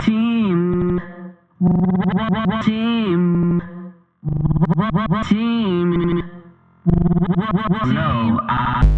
Team. Team. Team. No, I.